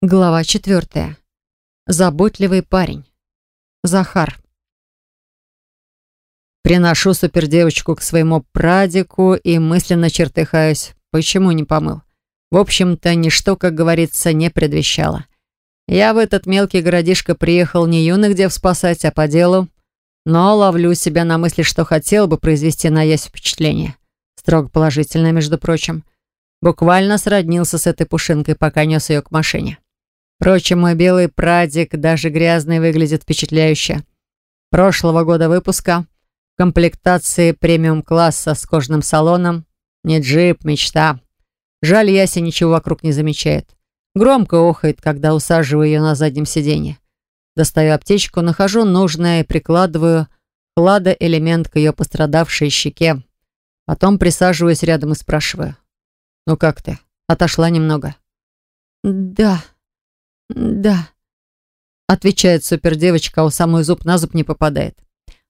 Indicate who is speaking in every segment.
Speaker 1: Глава четвертая. Заботливый парень. Захар.
Speaker 2: Приношу супердевочку к своему прадику и мысленно чертыхаюсь. Почему не помыл? В общем-то, ничто, как говорится, не предвещало. Я в этот мелкий городишко приехал не юных дев спасать, а по делу, но ловлю себя на мысли, что хотел бы произвести на Ясю впечатление. Строго положительное, между прочим. Буквально сроднился с этой пушинкой, пока нес ее к машине. Впрочем, мой белый прадик даже грязный выглядит впечатляюще. Прошлого года выпуска, в комплектации премиум-класса с кожным салоном, не джип, мечта. Жаль, Яся ничего вокруг не замечает. Громко охает, когда усаживаю ее на заднем сиденье. Достаю аптечку, нахожу нужное и прикладываю хладоэлемент к ее пострадавшей щеке. Потом присаживаюсь рядом и спрашиваю. «Ну как ты? Отошла немного?»
Speaker 1: «Да», «Да», — отвечает супердевочка, а у самой зуб на зуб не попадает.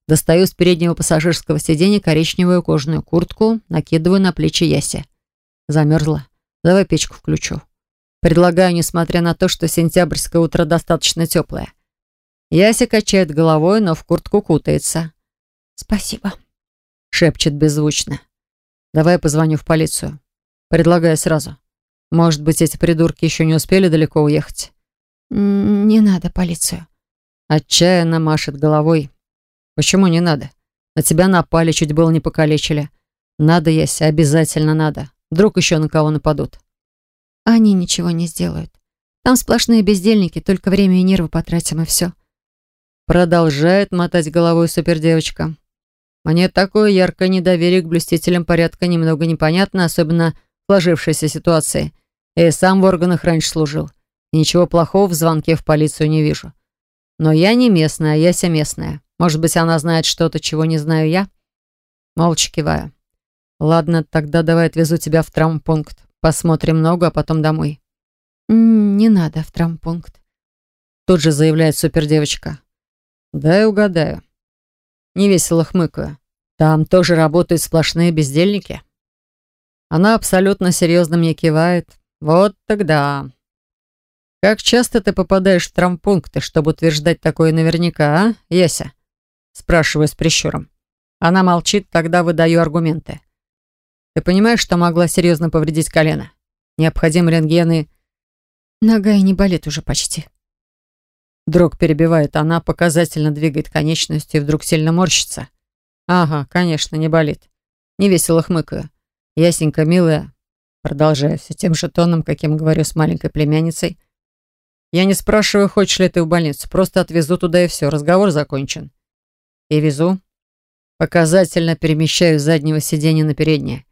Speaker 1: Достаю с переднего пассажирского сиденья коричневую кожаную куртку, накидываю на плечи Яси. Замерзла. Давай печку включу. Предлагаю, несмотря на то, что сентябрьское утро достаточно теплое. Яся качает головой, но в куртку кутается. «Спасибо», — шепчет беззвучно. «Давай позвоню в полицию. Предлагаю сразу. Может быть, эти придурки еще не успели далеко уехать?» «Не надо полицию». Отчаянно машет головой. «Почему не надо? На тебя напали, чуть было не покалечили. Надо, Яся, обязательно надо. Вдруг еще на кого нападут». «Они ничего не сделают. Там сплошные бездельники, только время и нервы потратим, и все».
Speaker 2: Продолжает мотать головой супердевочка. Мне такое яркое недоверие к блюстителям порядка немного непонятно, особенно в сложившейся ситуации. Я и сам в органах раньше служил. Ничего плохого в звонке в полицию не вижу. Но я не местная, а Яся местная. Может быть, она знает что-то, чего не знаю я? Молча киваю. Ладно, тогда давай отвезу тебя в травмпункт. Посмотрим ногу, а потом домой.
Speaker 1: Не надо в травмпункт.
Speaker 2: Тут же заявляет супердевочка. Дай угадаю. Невесело хмыкаю. Там тоже работают сплошные бездельники. Она абсолютно серьезно мне кивает. Вот тогда. «Как часто ты попадаешь в травмпункты, чтобы утверждать такое наверняка, а, Яся?» Спрашиваю с прищуром. Она молчит, тогда выдаю аргументы. «Ты понимаешь, что могла серьезно повредить колено? Необходим рентген и...»
Speaker 1: «Нога и не болит уже почти».
Speaker 2: Друг перебивает, она показательно двигает конечностью и вдруг сильно морщится. «Ага, конечно, не болит». Невесело хмыкаю. Ясенька, милая, продолжаю все тем же тоном, каким говорю с маленькой племянницей, я не спрашиваю, хочешь ли ты в больницу. Просто отвезу туда и все. Разговор закончен. И везу. Показательно перемещаю с заднего сиденья на переднее.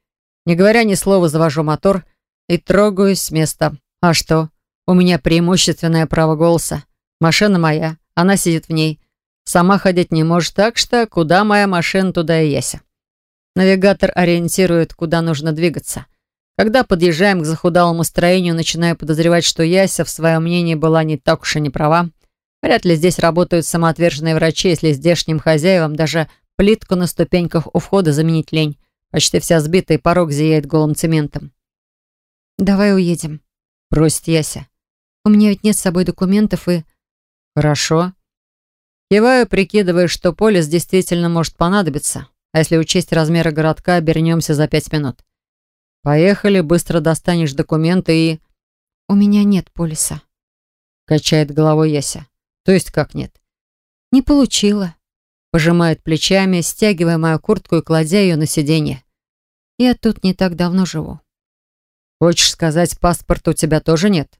Speaker 2: Не говоря ни слова, завожу мотор и трогаюсь с места. А что? У меня преимущественное право голоса. Машина моя. Она сидит в ней. Сама ходить не может, так что куда моя машина, туда и яся. Навигатор ориентирует, куда нужно двигаться. Когда подъезжаем к захудалому строению, начинаю подозревать, что Яся в своем мнении была не так уж и не права. Вряд ли здесь работают самоотверженные врачи, если здешним хозяевам даже плитку на ступеньках у входа заменить лень. Почти вся сбита, и порог зияет голым цементом.
Speaker 1: «Давай уедем», — просит Яся. «У меня ведь нет с собой документов и...»
Speaker 2: «Хорошо». Киваю, прикидывая, что полис действительно может понадобиться. А если учесть размеры городка, обернемся за пять минут. «Поехали, быстро достанешь документы и...»
Speaker 1: «У меня нет полиса», —
Speaker 2: качает головой Яся. «То есть как нет?»
Speaker 1: «Не получила», —
Speaker 2: пожимает плечами, стягивая мою куртку и кладя ее на сиденье.
Speaker 1: «Я тут не так давно живу».
Speaker 2: «Хочешь сказать, паспорта у тебя тоже нет?»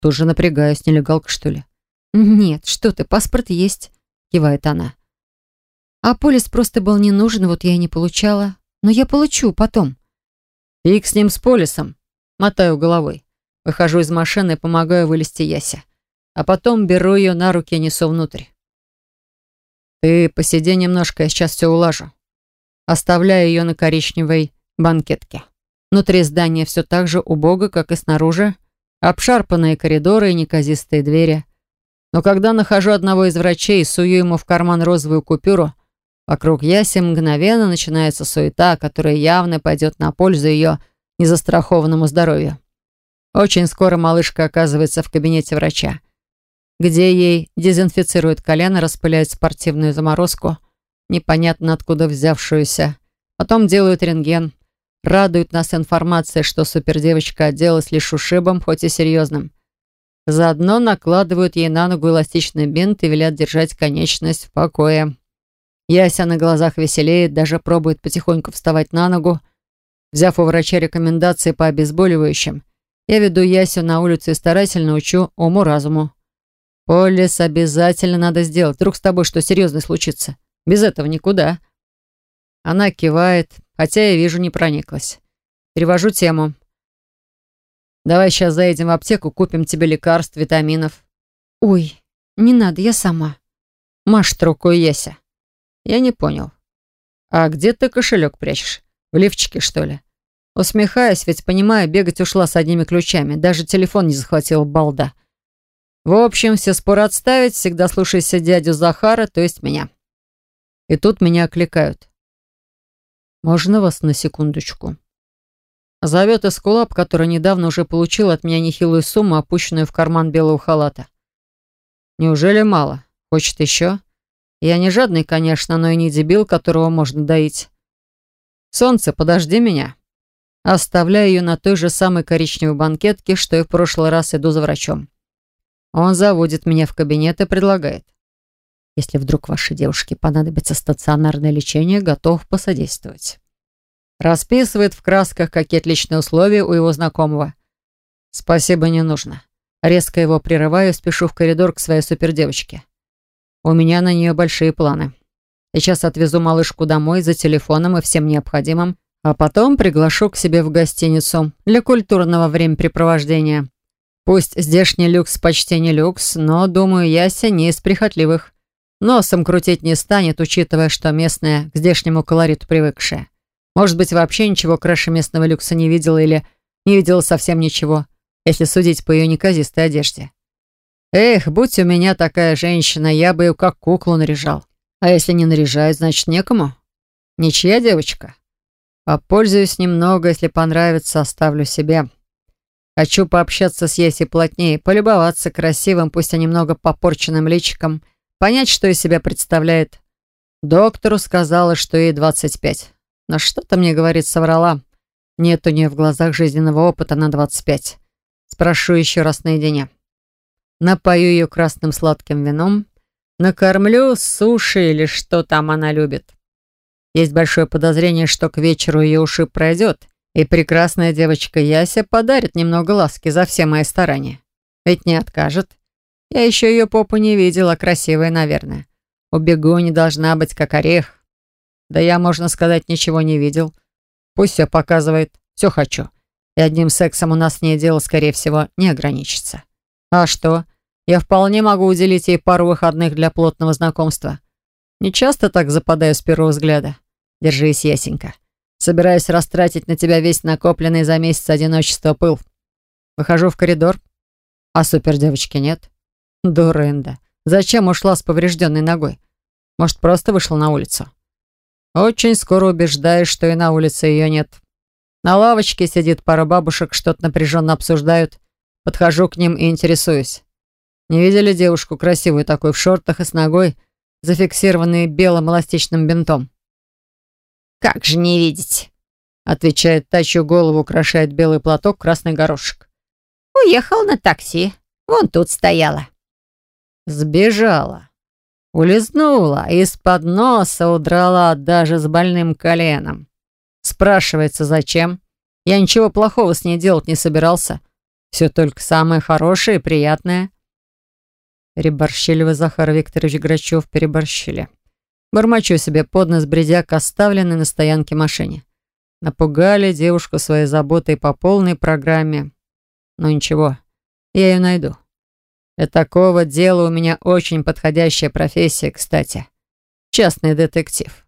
Speaker 2: Тут же напрягаюсь, нелегалка, что ли?
Speaker 1: «Нет, что ты, паспорт есть», — кивает она. «А полис просто был не нужен, вот я и не получала. Но я получу потом».
Speaker 2: Фиг с ним, с полисом. Мотаю головой. Выхожу из машины и помогаю вылезти Ясе. А потом беру ее на руки и несу внутрь. Ты посиди немножко, я сейчас все улажу. Оставляю ее на коричневой банкетке. Внутри здания все так же убого, как и снаружи. Обшарпанные коридоры и неказистые двери. Но когда нахожу одного из врачей и сую ему в карман розовую купюру, Вокруг Яси мгновенно начинается суета, которая явно пойдет на пользу ее незастрахованному здоровью.
Speaker 1: Очень скоро малышка оказывается в кабинете врача, где ей дезинфицируют колено, распыляют спортивную заморозку, непонятно откуда взявшуюся. Потом делают рентген, радуют нас информацией, что супердевочка отделалась лишь ушибом, хоть и серьезным. Заодно накладывают ей на ногу эластичный бинт и велят держать конечность в покое. Яся на глазах веселеет, даже пробует потихоньку вставать на ногу. Взяв у врача рекомендации по обезболивающим, я веду Ясю на улицу и старательно учу уму-разуму. «Полис обязательно надо сделать. Вдруг с тобой что серьезное случится. Без этого никуда». Она кивает, хотя я вижу, не прониклась. Перевожу тему. «Давай сейчас заедем в аптеку, купим тебе лекарств, витаминов».
Speaker 2: «Ой, не надо, я сама».
Speaker 1: Машет рукой Яся. Я не понял. «А где ты кошелек прячешь? В лифчике, что ли?» Усмехаясь, ведь понимаю, бегать ушла с одними ключами. Даже телефон не захватила балда. В общем, все споры отставить, всегда слушайся дядю Захара, то есть меня. И тут меня окликают. «Можно вас на секундочку?» Зовет Эскулап, который недавно уже получил от меня нехилую сумму, опущенную в карман белого халата. «Неужели мало? Хочет еще?» Я не жадный, конечно, но и не дебил, которого можно доить. Солнце, подожди меня. Оставляю ее на той же самой коричневой банкетке, что и в прошлый раз иду за врачом. Он заводит меня в кабинет и предлагает. Если вдруг вашей девушке понадобится стационарное лечение, готов посодействовать. Расписывает в красках, какие отличные условия у его знакомого. Спасибо, не нужно. Резко его прерываю, спешу в коридор к своей супердевочке. У меня на нее большие планы. Сейчас отвезу малышку домой за телефоном и всем необходимым, а потом приглашу к себе в гостиницу для культурного времяпрепровождения. Пусть здешний люкс почти не люкс, но, думаю, Яся не из прихотливых. Носом крутить не станет, учитывая, что местная к здешнему колориту привыкшая. Может быть, вообще ничего краше местного люкса не видела или не видела совсем ничего, если судить по ее неказистой одежде. Эх, будь у меня такая женщина, я бы ее как куклу наряжал. А если не наряжают, значит, некому. Ничья девочка. Попользуюсь немного, если понравится, оставлю себе. Хочу пообщаться с Еси плотнее, полюбоваться красивым, пусть и немного попорченным личиком, понять, что из себя представляет. Доктору сказала, что ей 25. Но что-то мне говорит, соврала. Нет у нее в глазах жизненного опыта на 25. Спрошу еще раз наедине напою ее красным сладким вином, накормлю суши или что там она любит. Есть большое подозрение, что к вечеру ее ушиб пройдет, и прекрасная девочка Яся подарит немного ласки за все мои старания. Ведь не откажет. Я еще ее попу не видела, красивая, наверное. Убегу, не должна быть как орех. Да я, можно сказать, ничего не видел. Пусть все показывает, все хочу. И одним сексом у нас с ней дело, скорее всего, не ограничится. А что? Я вполне могу уделить ей пару выходных для плотного знакомства. Не часто так западаю с первого взгляда. Держись, Ясенька. Собираюсь растратить на тебя весь накопленный за месяц одиночества пыл. Выхожу в коридор, а супердевочки нет. Дурында. Зачем ушла с поврежденной ногой? Может, просто вышла на улицу? Очень скоро убеждаешь, что и на улице ее нет. На лавочке сидит пара бабушек, что-то напряженно обсуждают. Подхожу к ним и интересуюсь. Не видели девушку красивую такой в шортах и с ногой, зафиксированной белым эластичным бинтом?
Speaker 2: «Как же не видеть?»
Speaker 1: Отвечает та, чью голову украшает белый платок, красный горошек.
Speaker 2: «Уехал на такси. Вон тут стояла».
Speaker 1: Сбежала. Улизнула, из-под носа удрала даже с больным коленом. Спрашивается, зачем? Я ничего плохого с ней делать не собирался. Все только самое хорошее и приятное. Переборщили вы, Захар Викторович Грачев, переборщили. Бормочу себе под нос, бредя к оставленной на стоянке машине. Напугали девушку своей заботой по полной программе. Но ничего, я ее найду. Для такого дела у меня очень подходящая профессия, кстати. Частный детектив.